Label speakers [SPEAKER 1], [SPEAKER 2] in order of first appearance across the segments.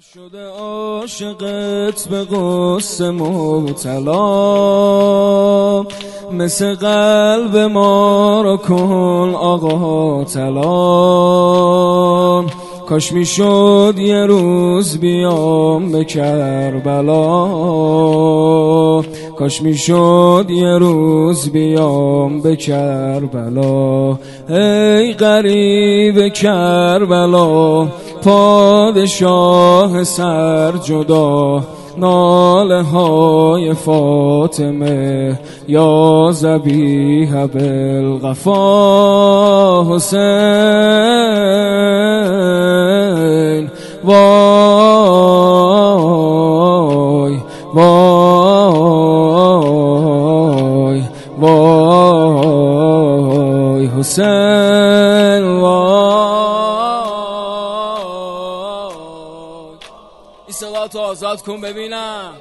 [SPEAKER 1] شده عاشقت به قصه مبتلا. مثل قلب ما رو کن آقا تلا. کاش می‌شد یه روز بیام به کربلا. کاش می‌شد یه روز بیام به کربلا. ای غریب کربلا پادشاه سر جدا. ناله های فاطمه یا زبیه بالغفا حسین. وای تو آزاد کن ببینم.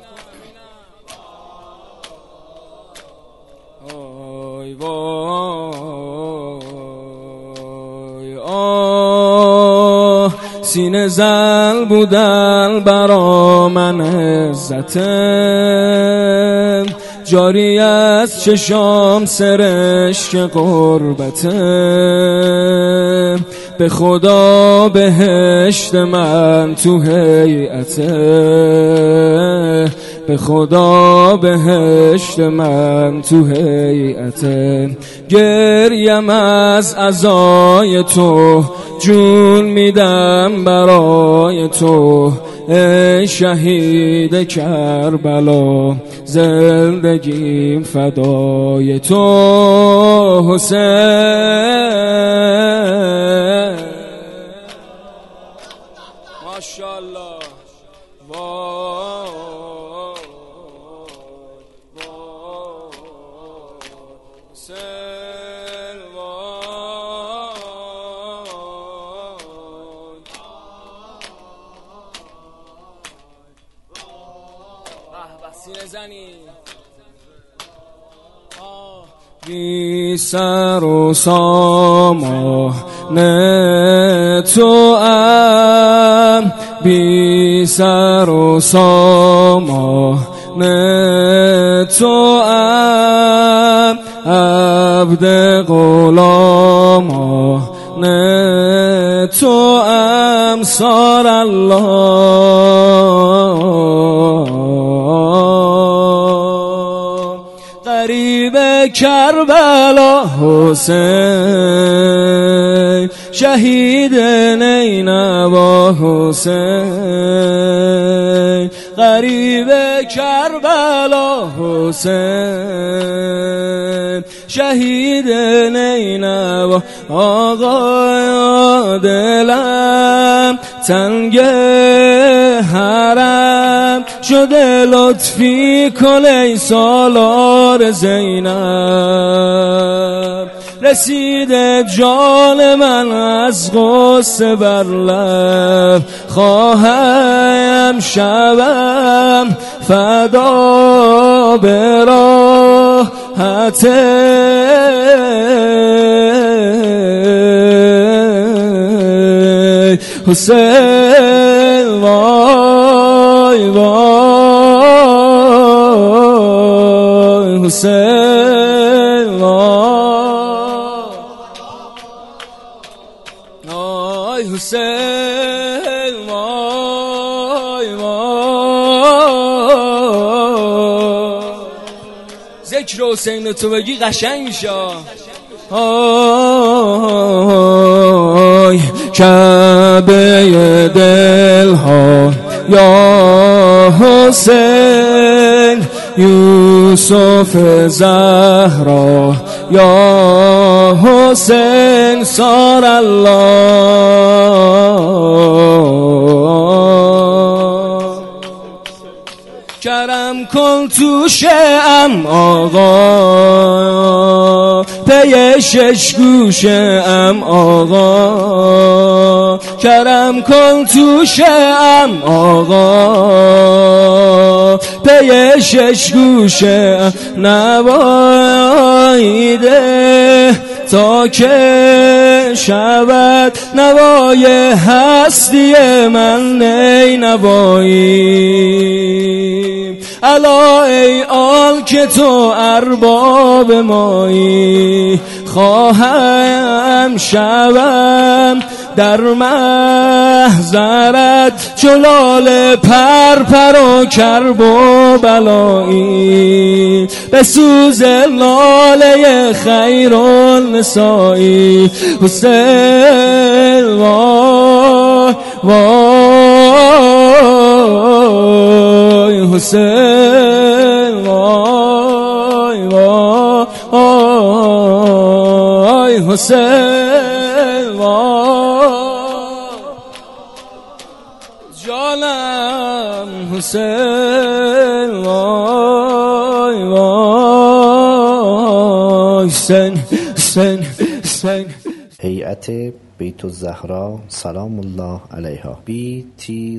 [SPEAKER 1] آی وای آه سینه زل بودن برا من عزته جاری از چشام که قربته به خدا بهشت من تو هیئته. به خدا بهشت من تو هیئته. گریم از ازای تو جون میدم برای تو. ای شهید کربلا زندگیم فدای تو. حسین. بی سر و نه تو ام. بی سر و نه تو ام. عبد غلام نه تو ام سار الله. غریب کربلا حسین شهید نینوا حسین. غریب کربلا حسین. شهید نینوا آقا دلم تنگ حرم شده لطفی کن ای سالار زینب. رسیده جان من از غصه بر لب. خواهم شبم فدا به راحت حسین وای وای حسین وای حسین وای حسین تو بگی قشنگ میشه آی کعبه دل ها یا حسین یوسف زهرا. یا حسین سار الله. کرم کن تو شم آقا. پی شش ام آقا. کرم کن تو شم آقا. پی شش گوشه نوایده. تا که شود نوای هستی من نی نوایی الا ای آل که تو ارباب مایی. خواهم شوم در محضرت جلال پر پر و کرب و بلایی به سوز لاله خیر نسایی حسین وای وای حسین. حسین جانم حسین وای وای. سن سن سن
[SPEAKER 2] هیئت بیت الزهرا سلام الله علیها. Btzs.ir